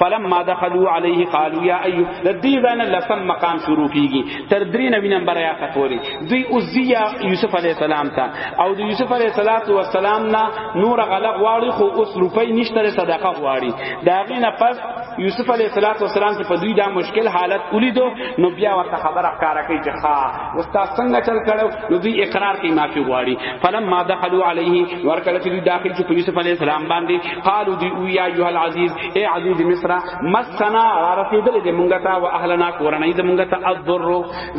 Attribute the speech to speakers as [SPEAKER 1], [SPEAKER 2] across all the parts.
[SPEAKER 1] فلما دخلوا عليه قالوا يا ايوب د دې ځان لسم مقام شروع کیږي تر درې نوی نمبر یا خطوري دوی عزیا یوسف علی السلام ته او د یوسف علی السلام نه نور غلغ واړي خو اوس روپۍ نشته صدقه واړي دا غینه پس یوسف علیه السلام چې په دوی دا مشکل حالت ولیدو نو بیا ورته خبره ښکارا کوي چې ښا استاد څنګه چل کړو نو دوی اقرار کوي معافي غواړي فلم ما دخلوا عليه ورکړه چې دوی داخل شو په یوسف علی السلام باندې قالو دی او یا ایه العزیز ای عزیز مصر مسنا رسیدل دې مونږ ته او اهلنا کورنۍ دې مونږ ته الضر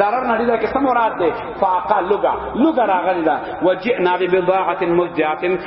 [SPEAKER 1] zarar نه دا قسم مراد ده فاقا لغا لغا راغلی دا وجئنا ببضاعه مزجات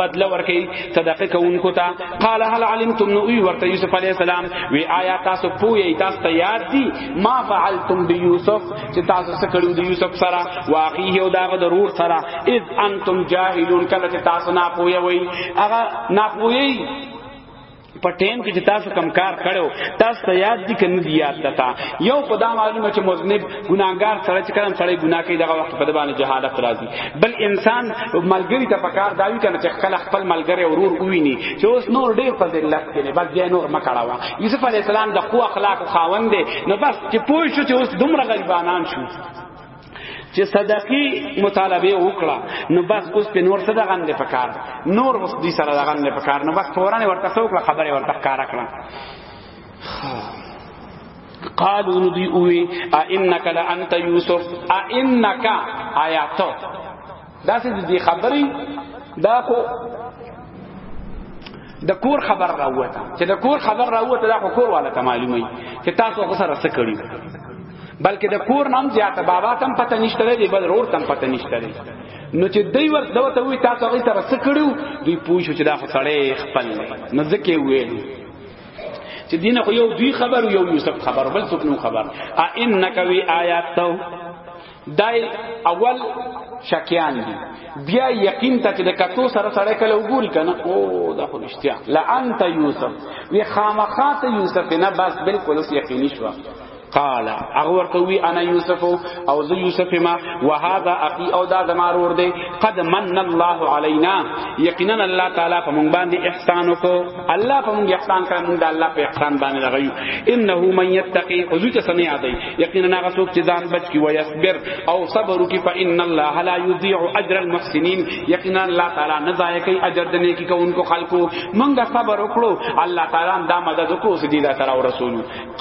[SPEAKER 1] بدل ورکی صدقه کوونکو ته قال هل علمتم نو وی ورته یوسف علی السلام وی آیا تاسو پوی تاسو ته یاد دی ما فعلتم بیوسف چې تاسو څه کړو د یوسف سره واقعي او داغه ضرور سره اذ انتم جاهلون کله چې تاسو نه پوی وی هغه نه پوی په ټیم کې چې تاسو کم کار کړو تاسو ته یاد دي کنه دی یاد تا یو په دا معلومه چې مذنب ګناګار سره چې کلم سره ګنا کوي دغه وخت په د باندې جهالت راځي بل انسان ملګری ته پکار دا وی کنه چې خپل خپل ملګری ورور وویني چې اوس نور ډیر په ذلت کې نه بس بیا نور مکړاوه یوسف علی السلام د خو اخلاق خاوند دی نو بس چې پوه شو چې اوس دومره غریبانان شو چې صدقي مطالبه وکړه نو بس اوس په نور صدقه غند پکار نور اوس دې سره غند پکار نو بس فوران ورته څوک خبره ورته کار کړه قالو نو دی اوی ا انک لانت یوسف ا انک آیاتو دا څه دې خبرې دا خو د کور خبر راوته چې د کور خبر راوته دا خو کور والا ته معلومي چې تاسو غو سره څه کړی بلکې د کور نام زیاته بابا تم پته نشته دی بل رور تم پته نشته دی نو چې دوی ور دوته وی تاسو غي سره څه کړو دوی پوښو چې دا خو سړی خپل نه ځکه ویل چې دینه خو یو دوی خبر یو یوسف خبر بل څوک نو خبر ا انک وی آیات تو دای اول شکیان دي بیا یقین ته چې د کتو سره سره کله وګوري کنه او دا خو رښتیا لا انت یوسف وی خامخات یوسف نه بس بالکل اوس یقیني شو قال هغه ورته وی انا یوسف او زه یوسف ما وهذا اخي او دا زما ور دی قد من الله علينا یقینا الله تعالی په مونږ باندې احسان وکړو الله په موږ احسان کړ موږ د الله په احسان باندې لغیو انه من یتقی حضور ته سمې یادای یقینا هغه څوک چې ځان بچ کی ويصبر او صبر کی فإن الله لا یضيع اجر المحسنین یقینا الله تعالی نه ضایع کوي اجر د نیکی کوونکو خلقو موږ صبر وکړو الله تعالی دا مدد وکړو چې دا تر رسول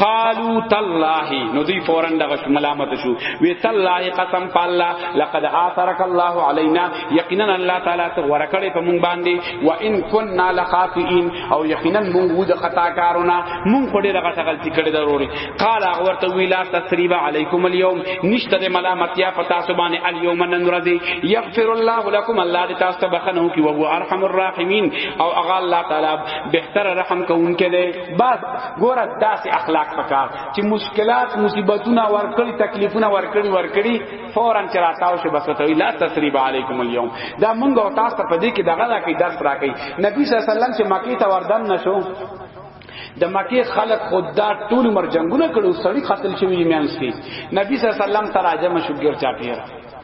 [SPEAKER 1] قالو تالله نو دی فورن دغه ملامت شو وی تالله قسم په الله لقد آثرك الله علينا یقینا الله تعالی ته ورکړې په مونږ باندې و ان كنا لخاطئين او یقینا مونږ وو د خطا کارونه مونږ خو ډېر غټه غلطي کړې ضروري قال هغه ورته وی لا تسریب علیکم اليوم نشته د ملامت یا پتا سبحان اليوم نن ورځي یغفر الله لكم الله دې تاسو ته بخنه کی او هو ارحم الراحمین او هغه الله تعالی بهتر رحم کوونکې بس ګوره داسې اخلاق پکار چې مشکلات مصیبتونه ورکړي تکلیفونه ورکړي ورکړي فورا چې راتاو شي بس ته لا تسریب علیکم اليوم دا مونږ او تاسو ته پدې کې دغه راکې درس راکې نبی صلی الله علیه وسلم چې مکی ته وردن نشو د مکه خلق خدا ټول مر جنگونه کړو سړی قتل شوی میانس کې نبی صلی الله علیه وسلم تراجم شو ګر چا پیرا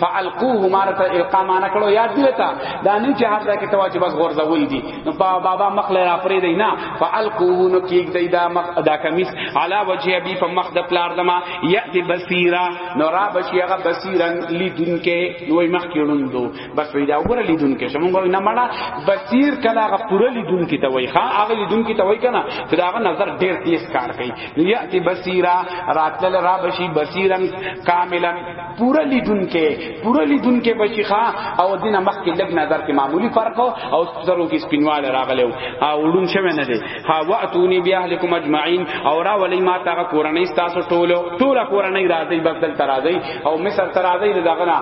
[SPEAKER 1] فالقوه مارت القا معنا کړو یاد دی تا دا نه چې هر ځای کې تواجه بس غورځول دي نو بابا مخ لري افری دی نه فالقوه نو کیګ دی دا مخ دا کمیس علا وجه ابي په مخ د پلار دما یاتی بصیرا نو را بشی هغه بصیرا لیدون کې نو مخ کېړون دو بس وی دا وګوره لیدون کې شمو نه مړه بصیر کله هغه پوره لیدون کې توي ها هغه لیدون کې توي کنه چې دا نظر ډیر تیز کار کوي یاتی بصیرا راتل را بشی بصیرا کاملا پورا لیدونکې پورا لیدونکې بچی ښا او دینه مخ کې لګ نظر کې معمولی فرق او سترو کې سپینواله راغلو او ړون شوه نه دی ها واتونی بیا اهلکم اجمعین او را ولی ما تا کورنۍ تاسو ټولو ټوله کورنۍ راځي بدل ترازی او مصر ترازی دغه نه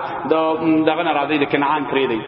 [SPEAKER 1] دغه نه راځي د کنعان پرې دی